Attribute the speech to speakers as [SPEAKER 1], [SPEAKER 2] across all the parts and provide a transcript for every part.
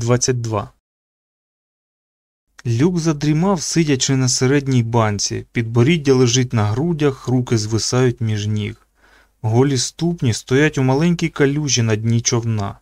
[SPEAKER 1] 22 Люк задрімав, сидячи на середній банці, підборіддя лежить на грудях, руки звисають між ніг. Голі ступні стоять у маленькій калюжі на дні човна.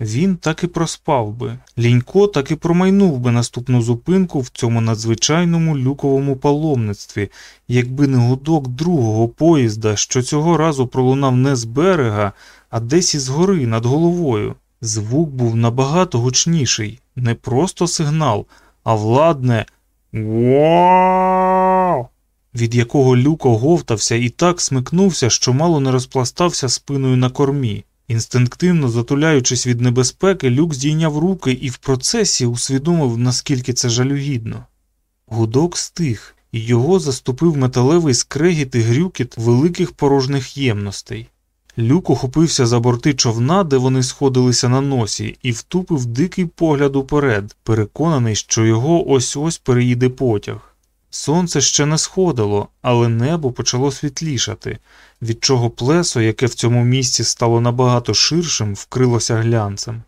[SPEAKER 1] Він так і проспав би. Лінько так і промайнув би наступну зупинку в цьому надзвичайному люковому паломництві, якби не гудок другого поїзда, що цього разу пролунав не з берега, а десь із гори над головою. Звук був набагато гучніший, не просто сигнал, а владне «Вау!», від якого люк оговтався і так смикнувся, що мало не розпластався спиною на кормі. Інстинктивно затуляючись від небезпеки, люк здійняв руки і в процесі усвідомив, наскільки це жалюгідно. Гудок стих, і його заступив металевий скрегіт і грюкіт великих порожних ємностей. Люк ухопився за борти човна, де вони сходилися на носі, і втупив дикий погляд уперед, переконаний, що його ось ось переїде потяг. Сонце ще не сходило, але небо почало світлішати, від чого плесо, яке в цьому місці стало набагато ширшим, вкрилося глянцем.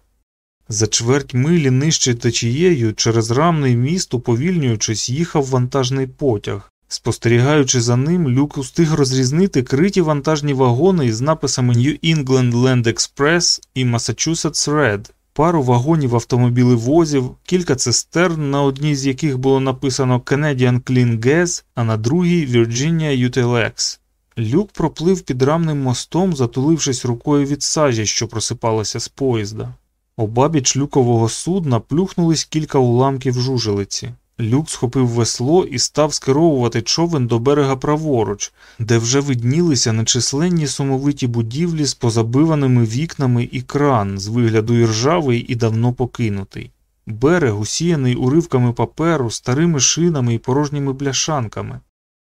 [SPEAKER 1] За чверть милі нижче течією через рамний міст, уповільнюючись, їхав вантажний потяг. Спостерігаючи за ним, люк устиг розрізнити криті вантажні вагони із написами New England Land Express і Massachusetts Red, пару вагонів автомобілевозів, кілька цистерн, на одній з яких було написано Canadian Clean Gas, а на другій Virginia Utilix. Люк проплив під рамним мостом, затулившись рукою від сажі, що просипалася з поїзда. Обабіч люкового судна плюхнулись кілька уламків жужелиці. Люк схопив весло і став скеровувати човен до берега праворуч, де вже виднілися нечисленні сумовиті будівлі з позабиваними вікнами і кран, з вигляду іржавий і давно покинутий. Берег, усіяний уривками паперу, старими шинами і порожніми бляшанками.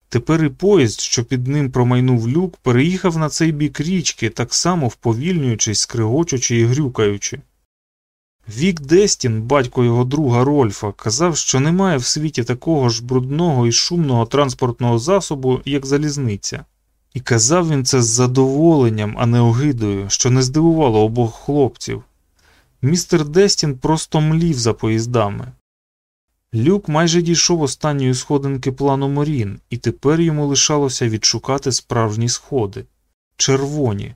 [SPEAKER 1] Тепер і поїзд, що під ним промайнув люк, переїхав на цей бік річки, так само вповільнюючись, скригочучи і грюкаючи. Вік Дестін, батько його друга Рольфа, казав, що немає в світі такого ж брудного і шумного транспортного засобу, як залізниця. І казав він це з задоволенням, а не огидою, що не здивувало обох хлопців. Містер Дестін просто млів за поїздами. Люк майже дійшов останньої сходинки плану Морін, і тепер йому лишалося відшукати справжні сходи червоні.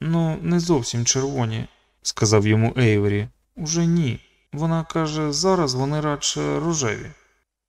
[SPEAKER 1] Ну, не зовсім червоні, сказав йому Ейвері. Уже ні. Вона каже, зараз вони радше рожеві.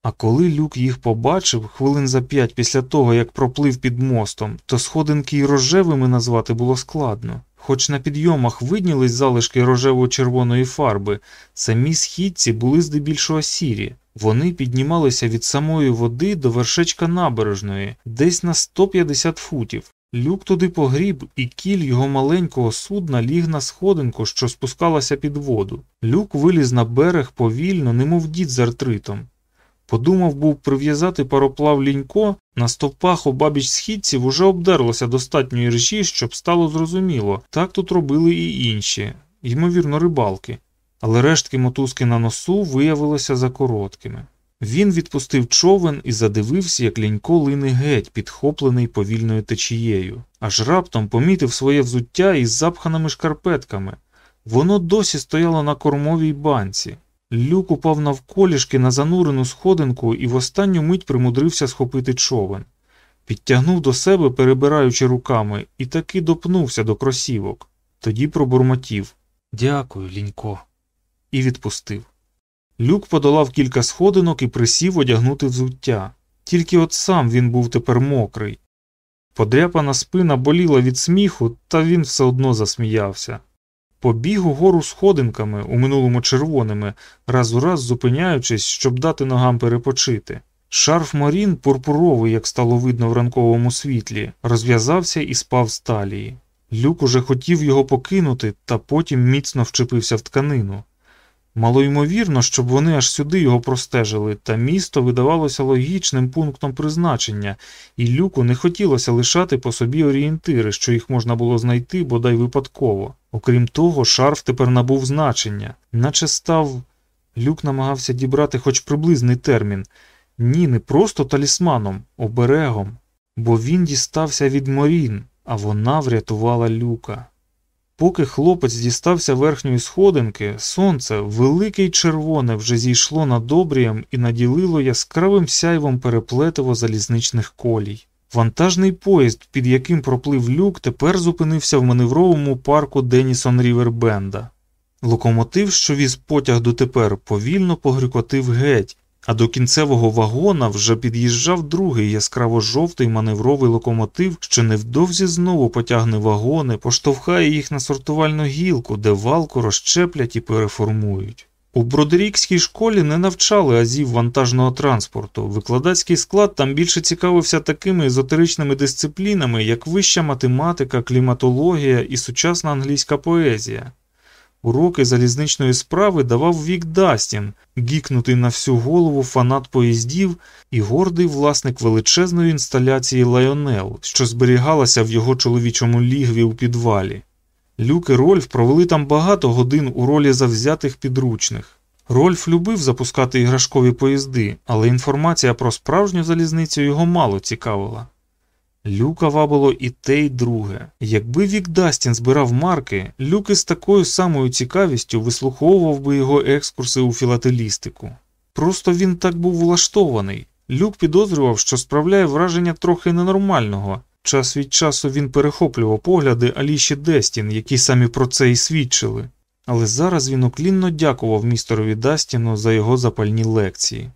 [SPEAKER 1] А коли люк їх побачив, хвилин за п'ять після того, як проплив під мостом, то сходинки й рожевими назвати було складно. Хоч на підйомах виднілись залишки рожево-червоної фарби, самі східці були здебільшого сірі. Вони піднімалися від самої води до вершечка набережної, десь на 150 футів. Люк туди погріб, і кіль його маленького судна ліг на сходинку, що спускалася під воду. Люк виліз на берег повільно, немов дід з артритом. Подумав був прив'язати пароплав лінько, на стовпах обабіч східців уже обдерлося достатньо іржі, щоб стало зрозуміло, так тут робили і інші, ймовірно, рибалки, але рештки мотузки на носу виявилися закороткими. Він відпустив човен і задивився, як лінько лине геть, підхоплений повільною течією, аж раптом помітив своє взуття із запханими шкарпетками. Воно досі стояло на кормовій банці. Люк упав навколішки на занурену сходинку і в останню мить примудрився схопити човен. Підтягнув до себе, перебираючи руками, і таки допнувся до кросівок. Тоді пробурмотів Дякую, лінько, і відпустив. Люк подолав кілька сходинок і присів одягнути взуття. Тільки от сам він був тепер мокрий. Подряпана спина боліла від сміху, та він все одно засміявся. Побіг угору сходинками, у минулому червоними, раз у раз зупиняючись, щоб дати ногам перепочити. Шарф морін, пурпуровий, як стало видно в ранковому світлі, розв'язався і спав з талії. Люк уже хотів його покинути, та потім міцно вчепився в тканину. Малоймовірно, щоб вони аж сюди його простежили, та місто видавалося логічним пунктом призначення, і люку не хотілося лишати по собі орієнтири, що їх можна було знайти бодай випадково. Окрім того, шарф тепер набув значення, наче став. Люк намагався дібрати хоч приблизний термін ні, не просто талісманом, оберегом, бо він дістався від морін, а вона врятувала люка. Поки хлопець дістався верхньої сходинки, сонце, велике й червоне, вже зійшло над обрієм і наділило яскравим сяйвом переплетиво залізничних колій. Вантажний поїзд, під яким проплив люк, тепер зупинився в маневровому парку Денісон Рівербенда. Локомотив, що віз потяг дотепер, повільно погрюкотив геть, а до кінцевого вагона вже під'їжджав другий яскраво жовтий маневровий локомотив, що невдовзі знову потягне вагони, поштовхає їх на сортувальну гілку, де валку розчеплять і переформують. У Бродерікській школі не навчали азів вантажного транспорту. Викладацький склад там більше цікавився такими езотеричними дисциплінами, як вища математика, кліматологія і сучасна англійська поезія. Уроки залізничної справи давав Вік Дастін, гікнутий на всю голову фанат поїздів і гордий власник величезної інсталяції Лайонел, що зберігалася в його чоловічому лігві у підвалі. Люк і Рольф провели там багато годин у ролі завзятих підручних. Рольф любив запускати іграшкові поїзди, але інформація про справжню залізницю його мало цікавила. Люка вабило і те, й друге. Якби Вік Дастін збирав марки, Люк із такою самою цікавістю вислуховував би його екскурси у філателістику. Просто він так був влаштований. Люк підозрював, що справляє враження трохи ненормального. Час від часу він перехоплював погляди Аліші Дестін, які самі про це і свідчили. Але зараз він уклінно дякував містерові Дастіну за його запальні лекції.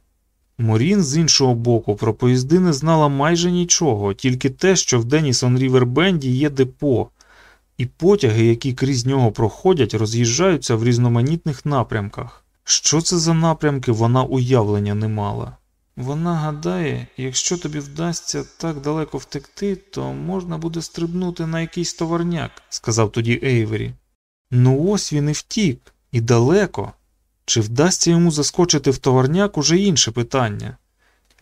[SPEAKER 1] Морін з іншого боку про поїзди не знала майже нічого, тільки те, що в Денісон Рівербенді є депо, і потяги, які крізь нього проходять, роз'їжджаються в різноманітних напрямках. Що це за напрямки, вона уявлення не мала. Вона гадає, якщо тобі вдасться так далеко втекти, то можна буде стрибнути на якийсь товарняк, сказав тоді Ейвері. Ну ось він і втік, і далеко. Чи вдасться йому заскочити в товарняк уже інше питання.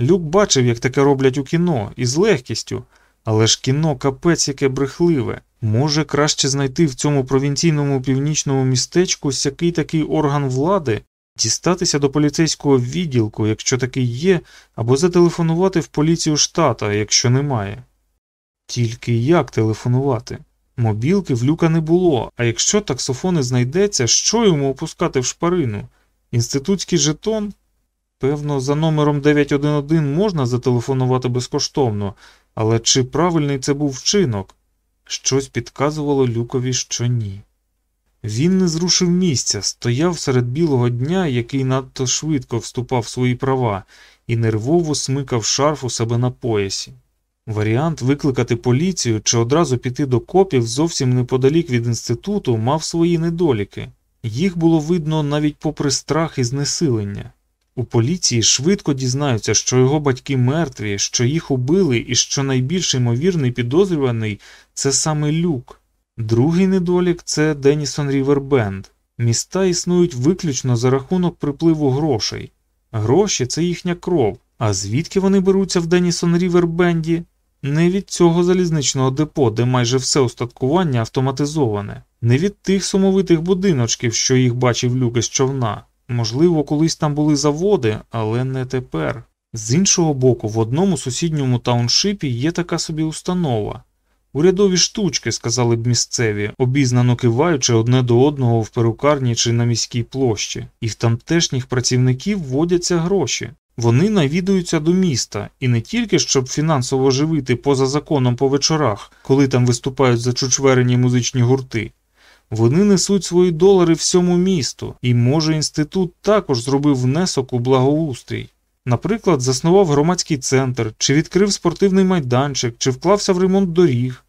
[SPEAKER 1] Люк бачив, як таке роблять у кіно, і з легкістю, але ж кіно капець яке брехливе. Може краще знайти в цьому провінційному північному містечку сякий такий орган влади, дістатися до поліцейського відділку, якщо такий є, або зателефонувати в поліцію штата, якщо немає. Тільки як телефонувати? Мобілки в люка не було, а якщо таксофони знайдеться, що йому опускати в шпарину? Інститутський жетон? Певно, за номером 911 можна зателефонувати безкоштовно, але чи правильний це був вчинок? Щось підказувало люкові, що ні. Він не зрушив місця, стояв серед білого дня, який надто швидко вступав в свої права, і нервово смикав шарф у себе на поясі. Варіант викликати поліцію чи одразу піти до копів зовсім неподалік від інституту мав свої недоліки. Їх було видно навіть попри страх і знесилення. У поліції швидко дізнаються, що його батьки мертві, що їх убили, і що найбільш ймовірний підозрюваний це саме люк. Другий недолік це Денісон Рівербенд. Міста існують виключно за рахунок припливу грошей. Гроші це їхня кров. А звідки вони беруться в Денісон Рівербенді? Не від цього залізничного депо, де майже все устаткування автоматизоване, не від тих сумовитих будиночків, що їх бачив люк із човна. Можливо, колись там були заводи, але не тепер. З іншого боку, в одному сусідньому тауншипі є така собі установа. Урядові штучки, сказали б місцеві, обізнано киваючи одне до одного в перукарні чи на міській площі, і в тамтешніх працівників вводяться гроші. Вони навідуються до міста і не тільки щоб фінансово живити поза законом по вечорах, коли там виступають зачучверені музичні гурти. Вони несуть свої долари всьому місту, і, може, інститут також зробив внесок у благоустрій. Наприклад, заснував громадський центр, чи відкрив спортивний майданчик, чи вклався в ремонт доріг.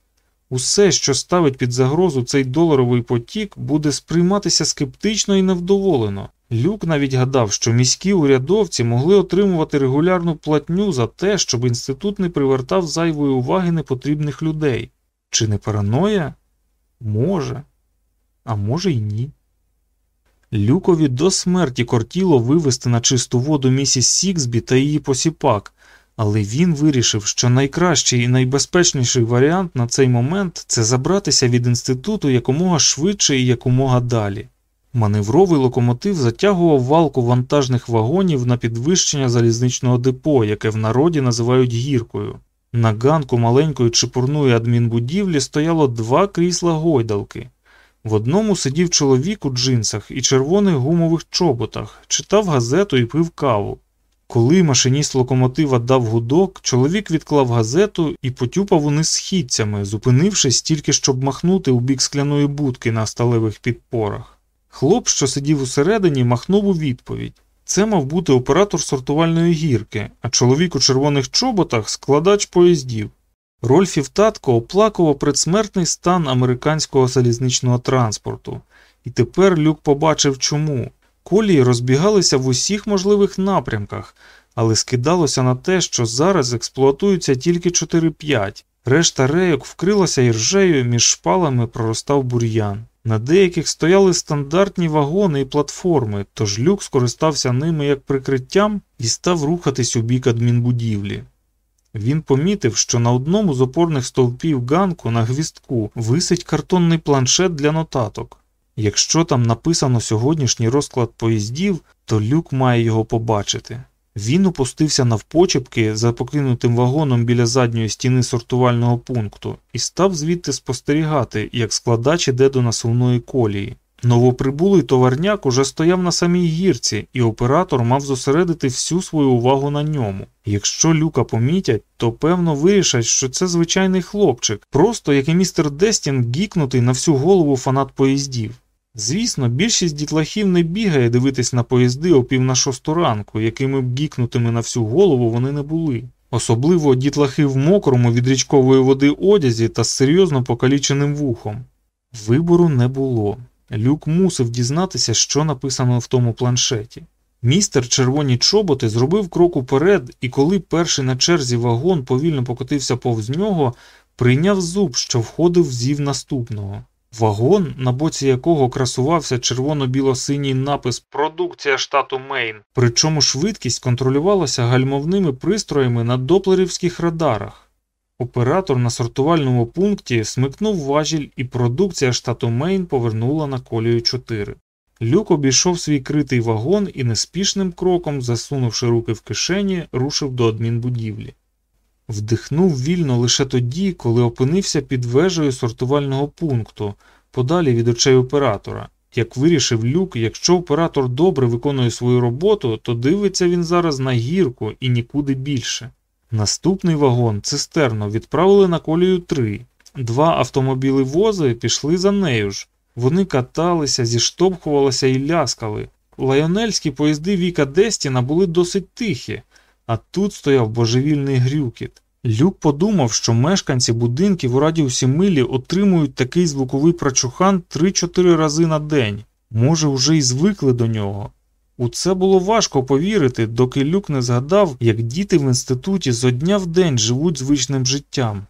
[SPEAKER 1] Усе, що ставить під загрозу цей доларовий потік, буде сприйматися скептично і невдоволено. Люк навіть гадав, що міські урядовці могли отримувати регулярну платню за те, щоб інститут не привертав зайвої уваги непотрібних людей. Чи не параноя? Може, а може й ні. Люкові до смерті кортіло вивести на чисту воду місіс Сіксбі та її посіпак, але він вирішив, що найкращий і найбезпечніший варіант на цей момент це забратися від інституту якомога швидше і якомога далі. Маневровий локомотив затягував валку вантажних вагонів на підвищення залізничного депо, яке в народі називають гіркою. На ганку маленької чепурної адмінбудівлі стояло два крісла гойдалки. В одному сидів чоловік у джинсах і червоних гумових чоботах, читав газету і пив каву. Коли машиніст локомотива дав гудок, чоловік відклав газету і потюпав униз східцями, зупинившись тільки щоб махнути у бік скляної будки на сталевих підпорах. Хлоп, що сидів усередині, махнув у відповідь. Це мав бути оператор сортувальної гірки, а чоловік у червоних чоботах складач поїздів. Рольфів татко оплакував предсмертний стан американського залізничного транспорту, і тепер Люк побачив чому. Колії розбігалися в усіх можливих напрямках, але скидалося на те, що зараз експлуатуються тільки 4-5. Решта рейок вкрилася іржею, між шпалами проростав бур'ян. На деяких стояли стандартні вагони і платформи, тож люк скористався ними як прикриттям і став рухатись у бік адмінбудівлі. Він помітив, що на одному з опорних стовпів ганку на гвістку висить картонний планшет для нотаток. Якщо там написано сьогоднішній розклад поїздів, то люк має його побачити. Він опустився навпочепки за покинутим вагоном біля задньої стіни сортувального пункту і став звідти спостерігати, як складач іде до насувної колії. Новоприбулий товарняк уже стояв на самій гірці, і оператор мав зосередити всю свою увагу на ньому. Якщо люка помітять, то певно вирішать, що це звичайний хлопчик, просто як і містер Дестін гікнутий на всю голову фанат поїздів. Звісно, більшість дітлахів не бігає дивитись на поїзди о пів на шосту ранку, якими б гікнутими на всю голову вони не були. Особливо дітлахи в мокрому від річкової води одязі та з серйозно покаліченим вухом. Вибору не було. Люк мусив дізнатися, що написано в тому планшеті. Містер червоні чоботи зробив крок уперед, і коли перший на черзі вагон повільно покотився повз нього, прийняв зуб, що входив в зів наступного. Вагон, на боці якого красувався червоно-біло-синій напис Продукція штату Мейн, причому швидкість контролювалася гальмовними пристроями на доплерівських радарах. Оператор на сортувальному пункті смикнув важіль, і продукція штату Мейн повернула на колію 4. Люк обійшов свій критий вагон і неспішним кроком, засунувши руки в кишені, рушив до адмінбудівлі. Вдихнув вільно лише тоді, коли опинився під вежею сортувального пункту, подалі від очей оператора. Як вирішив люк, якщо оператор добре виконує свою роботу, то дивиться він зараз на гірку і нікуди більше. Наступний вагон цистерно відправили на колію 3. Два автомобіли вози пішли за нею ж. Вони каталися, зіштовхувалися і ляскали. Лайонельські поїзди Віка Дестіна були досить тихі, а тут стояв божевільний грюкіт. Люк подумав, що мешканці будинків у радіусі милі отримують такий звуковий прочухан 3-4 рази на день, може, вже й звикли до нього. У це було важко повірити, доки Люк не згадав, як діти в інституті зо дня в день живуть звичним життям,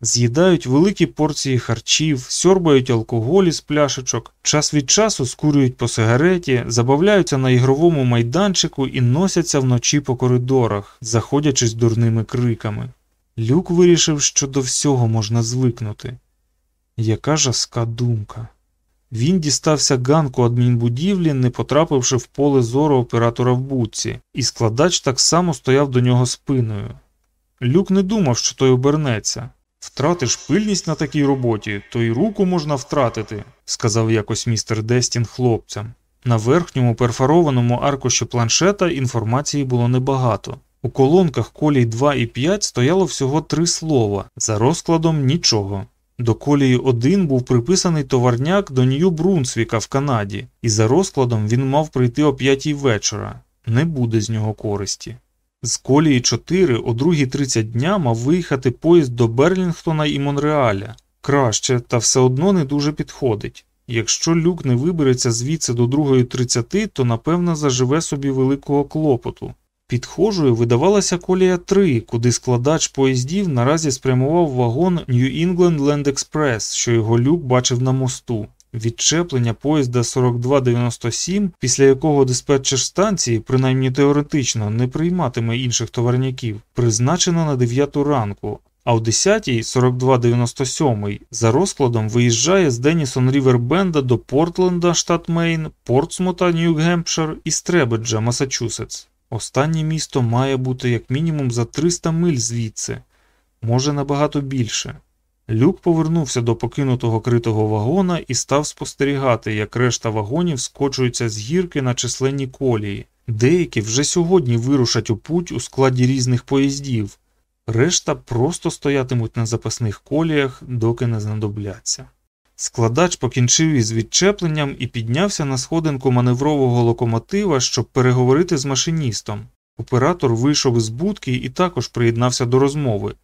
[SPEAKER 1] з'їдають великі порції харчів, сьорбають алкоголь із пляшечок, час від часу скурюють по сигареті, забавляються на ігровому майданчику і носяться вночі по коридорах, заходячись дурними криками. Люк вирішив, що до всього можна звикнути. Яка жаска думка. Він дістався ганку адмінбудівлі, не потрапивши в поле зору оператора в будці, і складач так само стояв до нього спиною. Люк не думав, що той обернеться. Втратиш пильність на такій роботі, то й руку можна втратити, сказав якось містер Дестін хлопцям. На верхньому перфорованому аркуші планшета інформації було небагато. У колонках колій 2 і 5 стояло всього три слова, за розкладом нічого. До колії 1 був приписаний товарняк до Нью Брунсвіка в Канаді, і за розкладом він мав прийти о 5 вечора. Не буде з нього користі. З колії 4 о 2.30 дня мав виїхати поїзд до Берлінгтона і Монреаля. Краще, та все одно не дуже підходить. Якщо люк не вибереться звідси до 2.30, то напевно заживе собі великого клопоту. Підхожою видавалася колія 3, куди складач поїздів наразі спрямував вагон New England Land Express, що його люк бачив на мосту. Відчеплення поїзда 4297, після якого диспетчер станції, принаймні теоретично, не прийматиме інших товарняків, призначено на 9 ранку, а в 10-й 4297 за розкладом виїжджає з Денісон Рівер Бенда до Портленда, штат Мейн, Портсмута, Нью-Гемпшир і Стербриджа, Масачусетс. Останнє місто має бути як мінімум за 300 миль звідси, може набагато більше. Люк повернувся до покинутого критого вагона і став спостерігати, як решта вагонів скочуються з гірки на численні колії. Деякі вже сьогодні вирушать у путь у складі різних поїздів, решта просто стоятимуть на запасних коліях, доки не знадобляться. Складач покінчив із відчепленням і піднявся на сходинку маневрового локомотива, щоб переговорити з машиністом. Оператор вийшов із будки і також приєднався до розмови.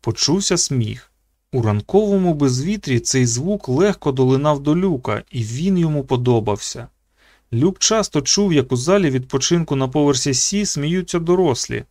[SPEAKER 1] Почувся сміх. У ранковому безвітрі цей звук легко долинав до люка, і він йому подобався. Люк часто чув, як у залі відпочинку на поверсі Сі сміються дорослі,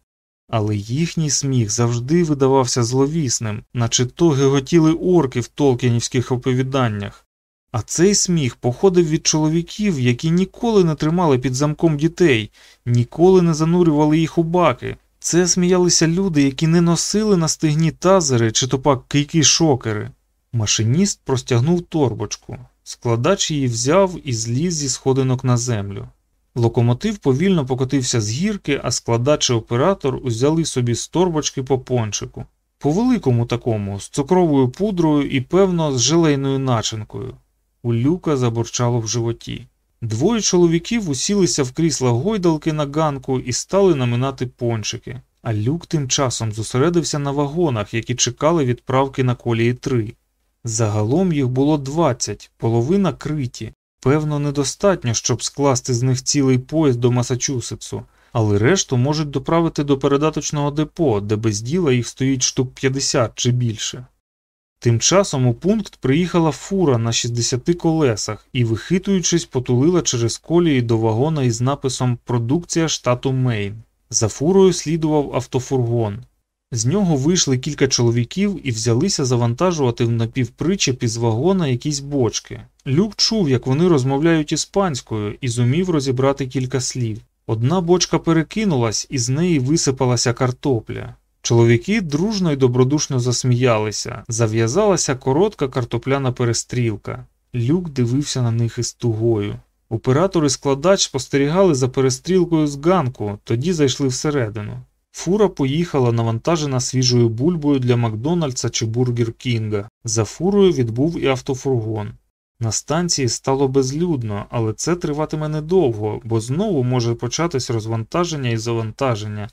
[SPEAKER 1] але їхній сміх завжди видавався зловісним, наче то геготіли орки в толкінівських оповіданнях. А цей сміх походив від чоловіків, які ніколи не тримали під замком дітей, ніколи не занурювали їх у баки. Це сміялися люди, які не носили на стегні тазери чи то пак кийки шокери. Машиніст простягнув торбочку. Складач її взяв і зліз зі сходинок на землю. Локомотив повільно покотився з гірки, а складач і оператор узяли собі з торбочки по пончику. По великому такому, з цукровою пудрою і, певно, з желейною начинкою. У люка заборчало в животі. Двоє чоловіків усілися в крісла гойдалки на ганку і стали наминати пончики, а люк тим часом зосередився на вагонах, які чекали відправки на колії 3. Загалом їх було 20, половина криті. Певно, недостатньо, щоб скласти з них цілий поїзд до Масачусетсу, але решту можуть доправити до передаточного депо, де без діла їх стоїть штук 50 чи більше. Тим часом у пункт приїхала фура на 60 колесах і, вихитуючись, потулила через колії до вагона із написом Продукція штату Мейн. За фурою слідував автофургон. З нього вийшли кілька чоловіків і взялися завантажувати в напівпричеп із вагона якісь бочки. Люк чув, як вони розмовляють іспанською, і зумів розібрати кілька слів. Одна бочка перекинулась, і з неї висипалася картопля. Чоловіки дружно й добродушно засміялися, зав'язалася коротка картопляна перестрілка. Люк дивився на них із тугою. Оператор і складач спостерігали за перестрілкою з ганку, тоді зайшли всередину. Фура поїхала навантажена свіжою бульбою для Макдональдса чи Бургер Кінга. За фурою відбув і автофургон. На станції стало безлюдно, але це триватиме недовго, бо знову може початись розвантаження і завантаження,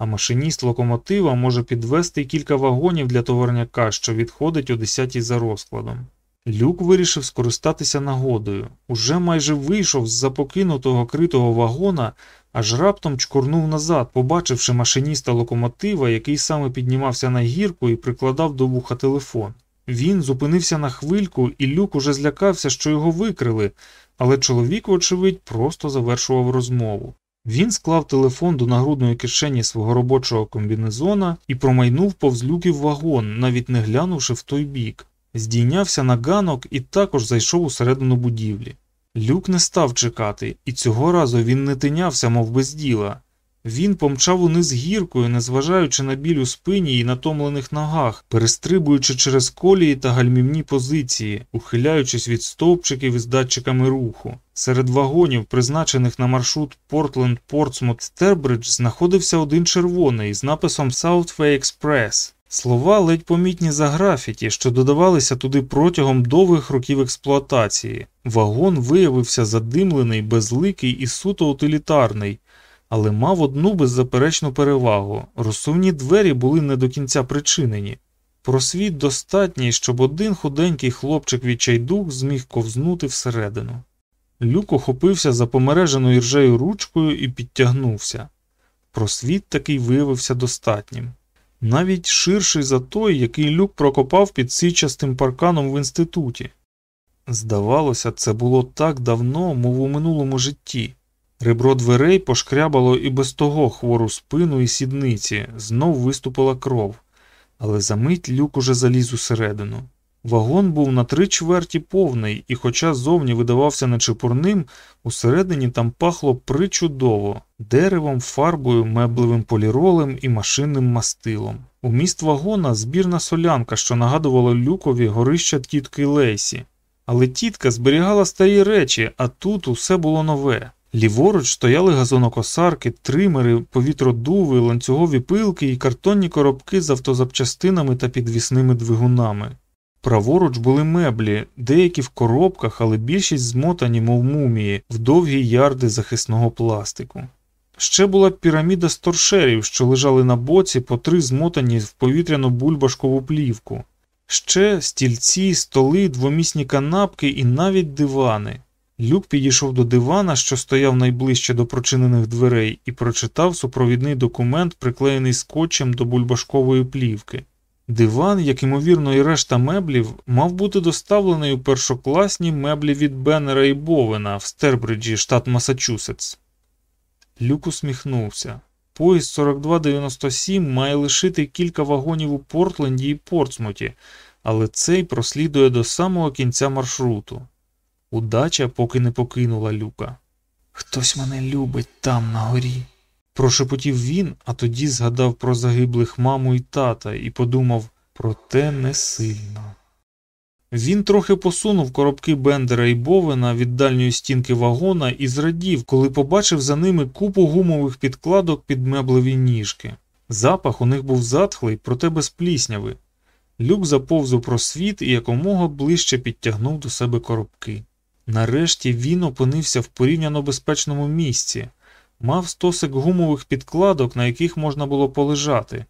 [SPEAKER 1] а машиніст локомотива може підвести кілька вагонів для товарняка, що відходить о 10 за розкладом. Люк вирішив скористатися нагодою. Уже майже вийшов з запокинутого критого вагона, аж раптом чкурнув назад, побачивши машиніста локомотива, який саме піднімався на гірку і прикладав до вуха телефон. Він зупинився на хвильку, і люк уже злякався, що його викрили, але чоловік, вочевидь, просто завершував розмову. Він склав телефон до нагрудної кишені свого робочого комбінезона і промайнув повз люків вагон, навіть не глянувши в той бік. Здійнявся на ганок і також зайшов усередину будівлі. Люк не став чекати, і цього разу він не тинявся, мов без діла. Він помчав униз гіркою, незважаючи на біль у спині і натомлених ногах, перестрибуючи через колії та гальмівні позиції, ухиляючись від стовпчиків із датчиками руху. Серед вагонів, призначених на маршрут Портленд Портсмут Стербридж, знаходився один червоний з написом Southway Express. Слова ледь помітні за графіті, що додавалися туди протягом довгих років експлуатації. Вагон виявився задимлений, безликий і суто утилітарний але мав одну беззаперечну перевагу розсувні двері були не до кінця причинені. Просвіт достатній, щоб один худенький хлопчик відчайдух зміг ковзнути всередину. Люк охопився за помереженою ржею ручкою і підтягнувся. Просвіт такий виявився достатнім, навіть ширший за той, який люк прокопав під січастим парканом в інституті. Здавалося, це було так давно, мов у минулому житті. Ребро дверей пошкрябало і без того хвору спину і сідниці, знов виступила кров, але за мить люк уже заліз усередину. Вагон був на три чверті повний, і, хоча зовні видавався нечепурним, усередині там пахло причудово деревом, фарбою, меблевим поліролем і машинним мастилом. У міст вагона збірна солянка, що нагадувала люкові горища тітки Лейсі. Але тітка зберігала старі речі, а тут усе було нове. Ліворуч стояли газонокосарки, тримери, повітродуви, ланцюгові пилки і картонні коробки з автозапчастинами та підвісними двигунами. Праворуч були меблі, деякі в коробках, але більшість змотані, мов мумії, в довгі ярди захисного пластику. Ще була піраміда з торшерів, що лежали на боці, по три змотані в повітряну бульбашкову плівку. Ще стільці, столи, двомісні канапки і навіть дивани. Люк підійшов до дивана, що стояв найближче до прочинених дверей, і прочитав супровідний документ, приклеєний скотчем до бульбашкової плівки. Диван, як ймовірно, і решта меблів, мав бути доставлений у першокласні меблі від Беннера і Бовена в Стербриджі, штат Масачусетс. Люк усміхнувся. Поїзд 4297 має лишити кілька вагонів у Портленді і Портсмуті, але цей прослідує до самого кінця маршруту. Удача поки не покинула люка. Хтось мене любить там на горі. Прошепотів він, а тоді згадав про загиблих маму і тата і подумав проте не сильно. Він трохи посунув коробки Бендера і Бовена від дальньої стінки вагона і зрадів, коли побачив за ними купу гумових підкладок під меблеві ніжки. Запах у них був затхлий, проте без плісняви. Люк заповз у просвіт і якомога ближче підтягнув до себе коробки. Нарешті він опинився в порівняно безпечному місці, мав стосик гумових підкладок, на яких можна було полежати,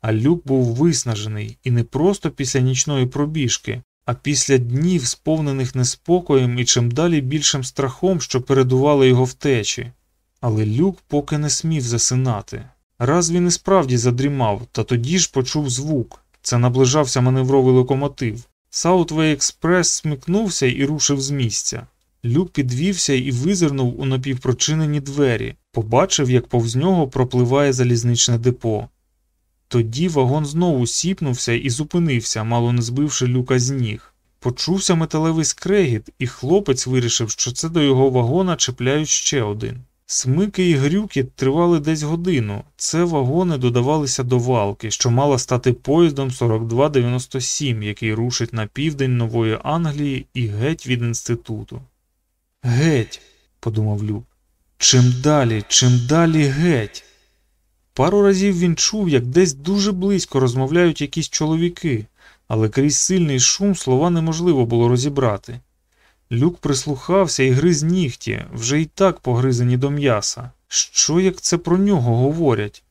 [SPEAKER 1] а люк був виснажений і не просто після нічної пробіжки, а після днів, сповнених неспокоєм і чим далі більшим страхом, що передували його втечі. Але люк поки не смів засинати. Раз він і справді задрімав, та тоді ж почув звук це наближався маневровий локомотив. Саутвей Експрес смикнувся і рушив з місця. Люк підвівся і визирнув у напівпрочинені двері, побачив, як повз нього пропливає залізничне депо. Тоді вагон знову сіпнувся і зупинився, мало не збивши люка з ніг. Почувся металевий скрегіт, і хлопець вирішив, що це до його вагона чіпляють ще один. Смики і грюки тривали десь годину. Це вагони додавалися до валки, що мала стати поїздом 4297, який рушить на південь Нової Англії і геть від інституту. Геть, подумав Люк. Чим далі, чим далі геть. Пару разів він чув, як десь дуже близько розмовляють якісь чоловіки, але крізь сильний шум слова неможливо було розібрати. Люк прислухався і гриз нігті, вже й так погризані до м'яса. Що як це про нього говорять?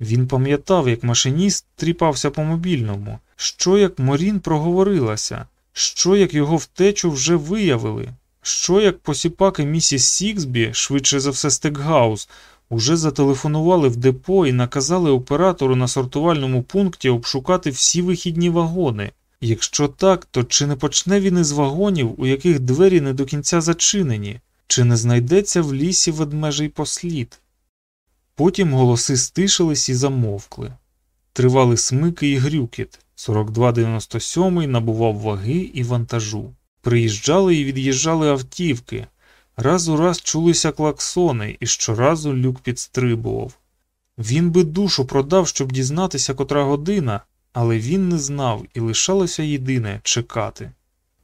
[SPEAKER 1] Він пам'ятав, як машиніст тріпався по мобільному, що як Морін проговорилася, що як його втечу вже виявили, що як посіпаки місіс Сіксбі, швидше за все Стекгаус, уже зателефонували в депо і наказали оператору на сортувальному пункті обшукати всі вихідні вагони. Якщо так, то чи не почне він із вагонів, у яких двері не до кінця зачинені, чи не знайдеться в лісі ведмежий послід? Потім голоси стишились і замовкли. Тривали смики і грюкіт. 4297 набував ваги і вантажу. Приїжджали і від'їжджали автівки. Раз у раз чулися клаксони, і щоразу люк підстрибував. Він би душу продав, щоб дізнатися, котра година, але він не знав і лишалося єдине чекати.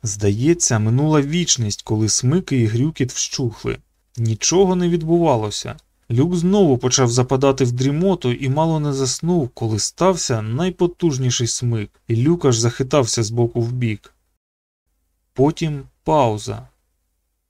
[SPEAKER 1] Здається, минула вічність, коли смики і грюкіт вщухли. Нічого не відбувалося. Люк знову почав западати в дрімоту і мало не заснув, коли стався найпотужніший смик, і люк аж захитався з боку в бік. Потім пауза,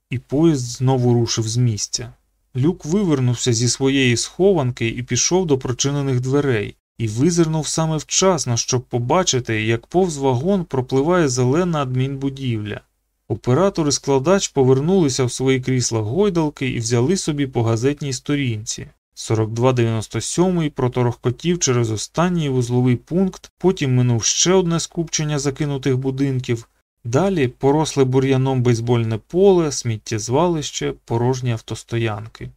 [SPEAKER 1] і поїзд знову рушив з місця. Люк вивернувся зі своєї схованки і пішов до прочинених дверей і визирнув саме вчасно, щоб побачити, як повз вагон пропливає зелена адмінбудівля. Оператор і складач повернулися в свої крісла гойдалки і взяли собі по газетній сторінці. 4297 проторохкотів через останній вузловий пункт, потім минув ще одне скупчення закинутих будинків, далі поросле бур'яном бейсбольне поле, сміттєзвалище, порожні автостоянки.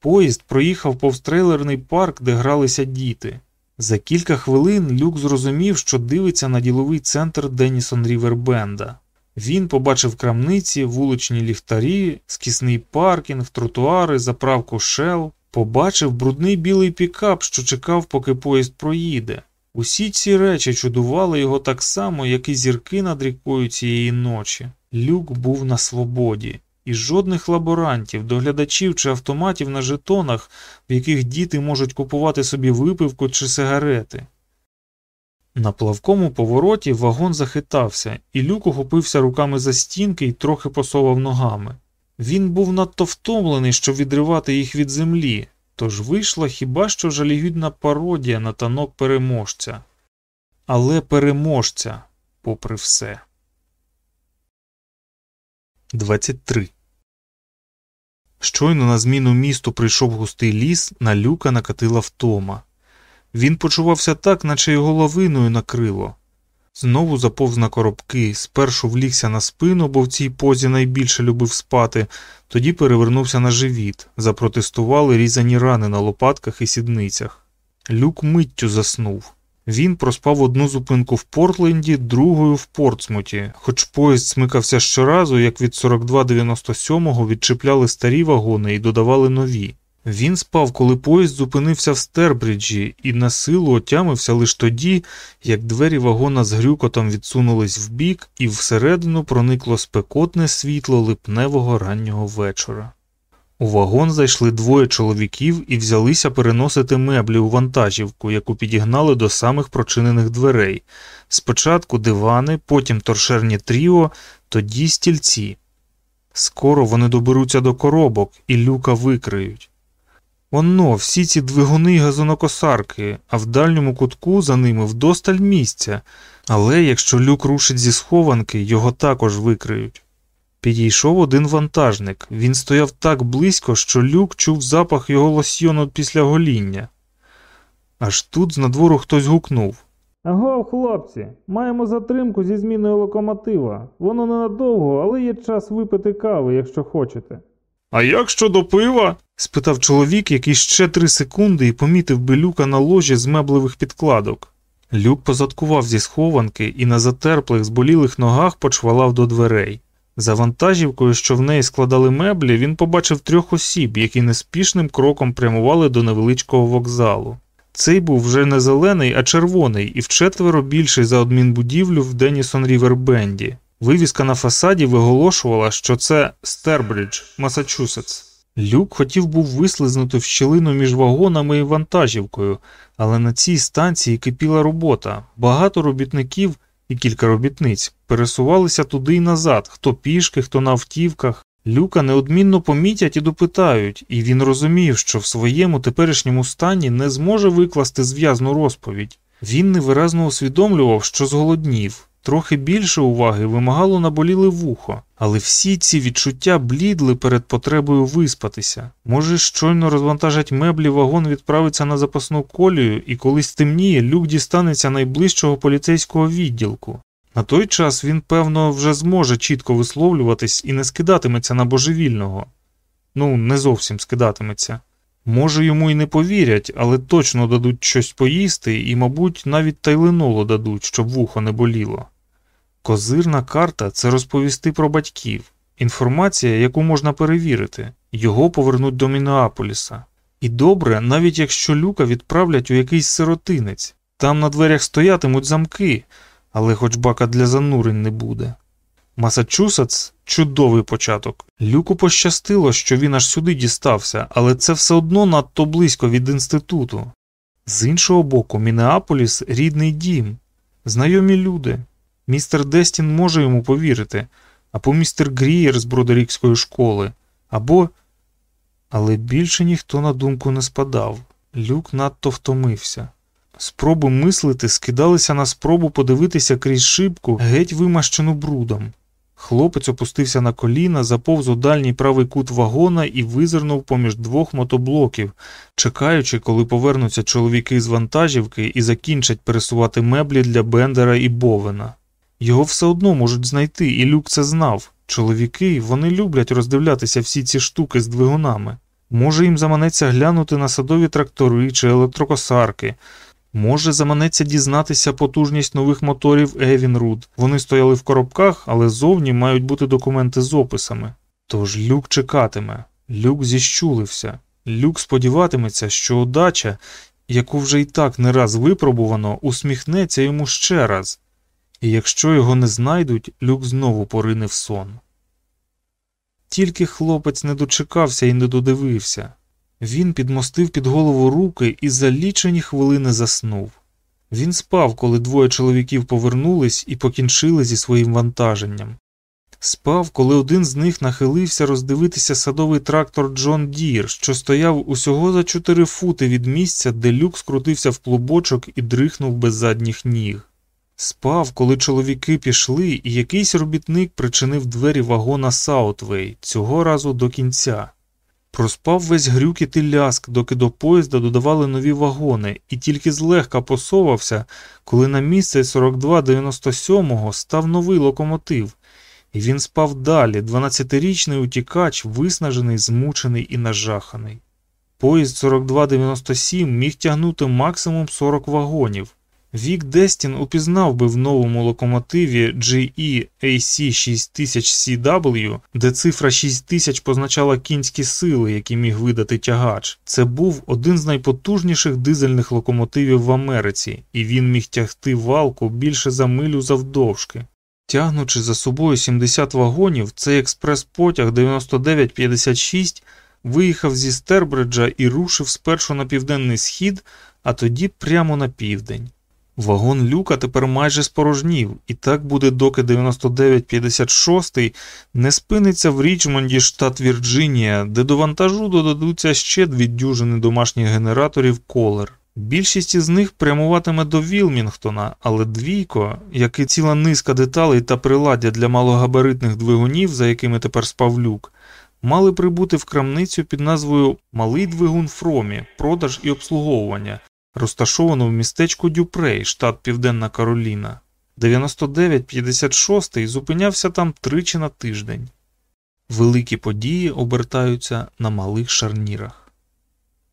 [SPEAKER 1] Поїзд проїхав повз трейлерний парк, де гралися діти. За кілька хвилин Люк зрозумів, що дивиться на діловий центр Денісон Рівербенда. Він побачив крамниці, вуличні ліхтарі, скісний паркінг, тротуари, заправку шел, побачив брудний білий пікап, що чекав, поки поїзд проїде. Усі ці речі чудували його так само, як і зірки над рікою цієї ночі. Люк був на свободі і жодних лаборантів, доглядачів чи автоматів на жетонах, в яких діти можуть купувати собі випивку чи сигарети. На плавкому повороті вагон захитався, і люк ухопився руками за стінки і трохи посовав ногами. Він був надто втомлений, щоб відривати їх від землі, тож вийшла хіба що жалігідна пародія на танок переможця. Але переможця, попри все. 23. Щойно на зміну місту прийшов густий ліс, на люка накатила втома. Він почувався так, наче його лавиною накрило. Знову заповз на коробки, спершу влігся на спину, бо в цій позі найбільше любив спати, тоді перевернувся на живіт, запротестували різані рани на лопатках і сідницях. Люк миттю заснув. Він проспав одну зупинку в Портленді, другою в Портсмуті, хоч поїзд смикався щоразу, як від 4297-го відчіпляли старі вагони і додавали нові. Він спав, коли поїзд зупинився в Стербриджі, і на силу отямився лише тоді, як двері вагона з грюкотом відсунулись вбік, і всередину проникло спекотне світло липневого раннього вечора. У вагон зайшли двоє чоловіків і взялися переносити меблі у вантажівку, яку підігнали до самих прочинених дверей. Спочатку дивани, потім торшерні тріо, тоді стільці. Скоро вони доберуться до коробок і люка викриють. Оно, всі ці двигуни й газонокосарки, а в дальньому кутку за ними вдосталь місця, але якщо люк рушить зі схованки, його також викриють. Підійшов один вантажник. Він стояв так близько, що люк чув запах його лосьйону після гоління. Аж тут з надвору хтось гукнув Аго, хлопці, маємо затримку зі зміною локомотива. Воно ненадовго, але є час випити кави, якщо хочете. А як щодо пива? спитав чоловік, який ще три секунди і помітив би люка на ложі з меблевих підкладок. Люк позадкував зі схованки і на затерплих, зболілих ногах почвалав до дверей. За вантажівкою, що в неї складали меблі, він побачив трьох осіб, які неспішним кроком прямували до невеличкого вокзалу. Цей був вже не зелений, а червоний і вчетверо більший за адмінбудівлю в Денісон Рівербенді. Вивіска на фасаді виголошувала, що це Стербридж, Масачусетс. Люк хотів був вислизнути в щілину між вагонами і вантажівкою, але на цій станції кипіла робота. Багато робітників і кілька робітниць пересувалися туди й назад, хто пішки, хто на автівках. Люка неодмінно помітять і допитають, і він розумів, що в своєму теперішньому стані не зможе викласти зв'язну розповідь. Він невиразно усвідомлював, що зголоднів. Трохи більше уваги вимагало наболіле вухо, але всі ці відчуття блідли перед потребою виспатися. Може, щойно розвантажать меблі, вагон відправиться на запасну колію, і коли стемніє, люк дістанеться найближчого поліцейського відділку. На той час він, певно, вже зможе чітко висловлюватись і не скидатиметься на божевільного. Ну, не зовсім скидатиметься. Може, йому й не повірять, але точно дадуть щось поїсти і, мабуть, навіть тайленоло дадуть, щоб вухо не боліло. Козирна карта це розповісти про батьків, інформація, яку можна перевірити, його повернуть до Мінеаполіса. І добре, навіть якщо люка відправлять у якийсь сиротинець, там на дверях стоятимуть замки, але хоч бака для занурень не буде. Масачусетс чудовий початок. Люку пощастило, що він аж сюди дістався, але це все одно надто близько від інституту. З іншого боку, Мінеаполіс рідний дім, знайомі люди. Містер Дестін може йому повірити, або містер Грієр з Бродерікської школи, або. Але більше ніхто на думку не спадав. Люк надто втомився. Спроби мислити скидалися на спробу подивитися крізь шибку, геть вимащену брудом. Хлопець опустився на коліна, заповз у дальній правий кут вагона і визирнув поміж двох мотоблоків, чекаючи, коли повернуться чоловіки з вантажівки і закінчать пересувати меблі для Бендера і Бовена. Його все одно можуть знайти, і люк це знав. Чоловіки вони люблять роздивлятися всі ці штуки з двигунами. Може, їм заманеться глянути на садові трактори чи електрокосарки. Може, заманеться дізнатися потужність нових моторів Евінруд. Вони стояли в коробках, але зовні мають бути документи з описами. Тож люк чекатиме, люк зіщулився, люк сподіватиметься, що удача, яку вже й так не раз випробувано, усміхнеться йому ще раз. І якщо його не знайдуть, люк знову порине в сон. Тільки хлопець не дочекався і не додивився. Він підмостив під голову руки і за лічені хвилини заснув. Він спав, коли двоє чоловіків повернулись і покінчили зі своїм вантаженням. Спав, коли один з них нахилився роздивитися садовий трактор Джон Дір, що стояв усього за чотири фути від місця, де люк скрутився в клубочок і дрихнув без задніх ніг. Спав, коли чоловіки пішли, і якийсь робітник причинив двері вагона Саутвей, цього разу до кінця. Проспав весь грюкіт і ляск, доки до поїзда додавали нові вагони, і тільки злегка посовався, коли на місце 4297-го став новий локомотив, і він спав далі, 12-річний утікач, виснажений, змучений і нажаханий. Поїзд 4297 міг тягнути максимум 40 вагонів. Вік Дестін упізнав би в новому локомотиві GE AC 6000 CW, де цифра 6000 позначала кінські сили, які міг видати тягач. Це був один з найпотужніших дизельних локомотивів в Америці, і він міг тягти валку більше за милю завдовжки. Тягнучи за собою 70 вагонів, цей експрес-потяг 9956 виїхав зі Стербриджа і рушив спершу на південний схід, а тоді прямо на південь. Вагон люка тепер майже спорожнів, і так буде, доки 9956 не спиниться в Річмонді, штат Вірджинія, де до вантажу додадуться ще дві дюжини домашніх генераторів колер. Більшість із них прямуватиме до Вілмінгтона, але двійко, як і ціла низка деталей та приладдя для малогабаритних двигунів, за якими тепер спав люк, мали прибути в крамницю під назвою Малий двигун Фромі, продаж і обслуговування, розташовану в містечку Дюпрей, штат Південна Кароліна. 9956 зупинявся там тричі на тиждень. Великі події обертаються на малих шарнірах.